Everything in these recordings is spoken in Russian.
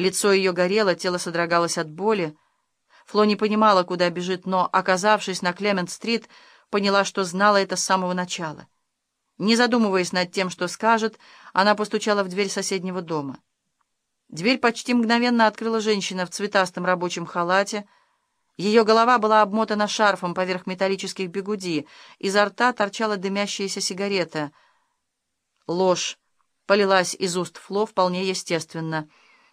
Лицо ее горело, тело содрогалось от боли. Фло не понимала, куда бежит, но, оказавшись на Клемент-стрит, поняла, что знала это с самого начала. Не задумываясь над тем, что скажет, она постучала в дверь соседнего дома. Дверь почти мгновенно открыла женщина в цветастом рабочем халате. Ее голова была обмотана шарфом поверх металлических бегуди, изо рта торчала дымящаяся сигарета. Ложь полилась из уст Фло вполне естественно.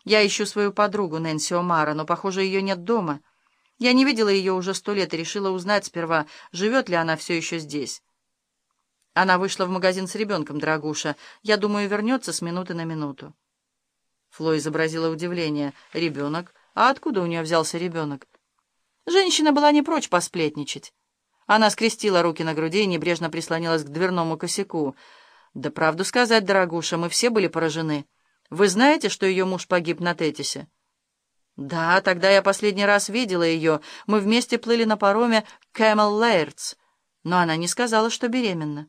«Я ищу свою подругу, Нэнси Омара, но, похоже, ее нет дома». Я не видела ее уже сто лет и решила узнать сперва, живет ли она все еще здесь. Она вышла в магазин с ребенком, дорогуша. Я думаю, вернется с минуты на минуту. Фло изобразила удивление. Ребенок? А откуда у нее взялся ребенок? Женщина была не прочь посплетничать. Она скрестила руки на груди и небрежно прислонилась к дверному косяку. «Да правду сказать, дорогуша, мы все были поражены. Вы знаете, что ее муж погиб на Тетисе?» «Да, тогда я последний раз видела ее. Мы вместе плыли на пароме Camel Лейрдс, но она не сказала, что беременна».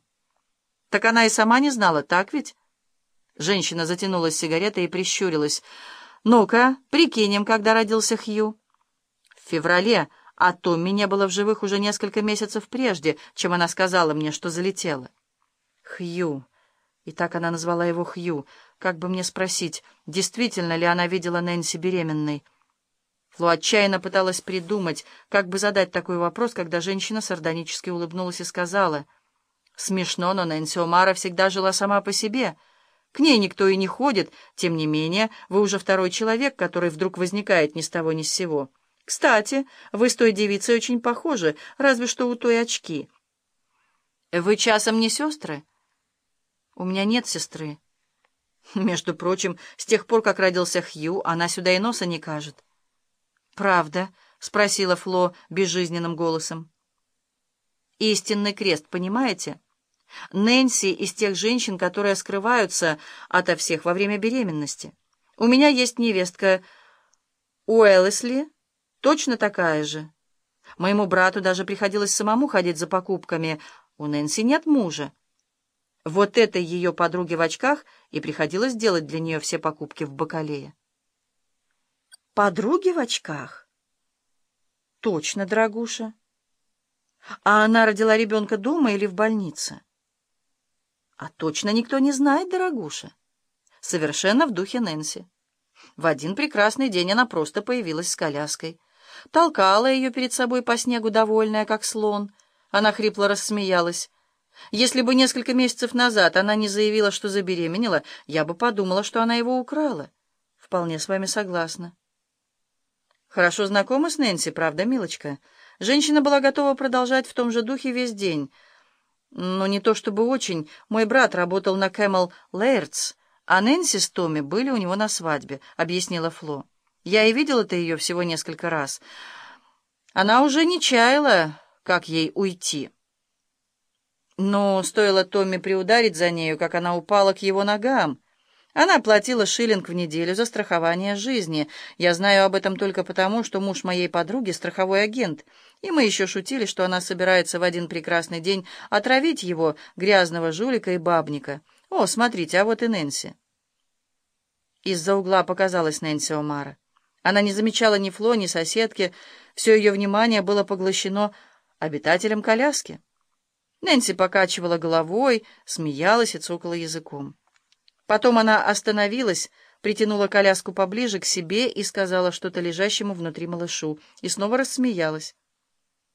«Так она и сама не знала, так ведь?» Женщина затянулась сигаретой и прищурилась. «Ну-ка, прикинем, когда родился Хью». «В феврале, а Томми не было в живых уже несколько месяцев прежде, чем она сказала мне, что залетела». «Хью...» И так она назвала его Хью. Как бы мне спросить, действительно ли она видела Нэнси беременной?» Фло отчаянно пыталась придумать, как бы задать такой вопрос, когда женщина сардонически улыбнулась и сказала, «Смешно, но Нэнси Омара всегда жила сама по себе. К ней никто и не ходит, тем не менее, вы уже второй человек, который вдруг возникает ни с того ни с сего. Кстати, вы с той девицей очень похожи, разве что у той очки». «Вы часом не сестры?» «У меня нет сестры». Между прочим, с тех пор, как родился Хью, она сюда и носа не кажет. «Правда?» — спросила Фло безжизненным голосом. «Истинный крест, понимаете? Нэнси из тех женщин, которые скрываются ото всех во время беременности. У меня есть невестка Уэллесли, точно такая же. Моему брату даже приходилось самому ходить за покупками. У Нэнси нет мужа. Вот этой ее подруге в очках и приходилось делать для нее все покупки в Бакалее. Подруги в очках? Точно, дорогуша. А она родила ребенка дома или в больнице? А точно никто не знает, дорогуша. Совершенно в духе Нэнси. В один прекрасный день она просто появилась с коляской. Толкала ее перед собой по снегу, довольная, как слон. Она хрипло рассмеялась. Если бы несколько месяцев назад она не заявила, что забеременела, я бы подумала, что она его украла. Вполне с вами согласна. Хорошо знакома с Нэнси, правда, милочка? Женщина была готова продолжать в том же духе весь день. Но не то чтобы очень. Мой брат работал на Cammell Laird's, а Нэнси с Томми были у него на свадьбе, объяснила Фло. Я и видела-то ее всего несколько раз. Она уже не чаяла, как ей уйти. Но стоило Томми приударить за нею, как она упала к его ногам. Она платила шиллинг в неделю за страхование жизни. Я знаю об этом только потому, что муж моей подруги — страховой агент, и мы еще шутили, что она собирается в один прекрасный день отравить его, грязного жулика и бабника. О, смотрите, а вот и Нэнси. Из-за угла показалась Нэнси Омара. Она не замечала ни Фло, ни соседки. Все ее внимание было поглощено обитателем коляски. Нэнси покачивала головой, смеялась и цокала языком. Потом она остановилась, притянула коляску поближе к себе и сказала что-то лежащему внутри малышу, и снова рассмеялась.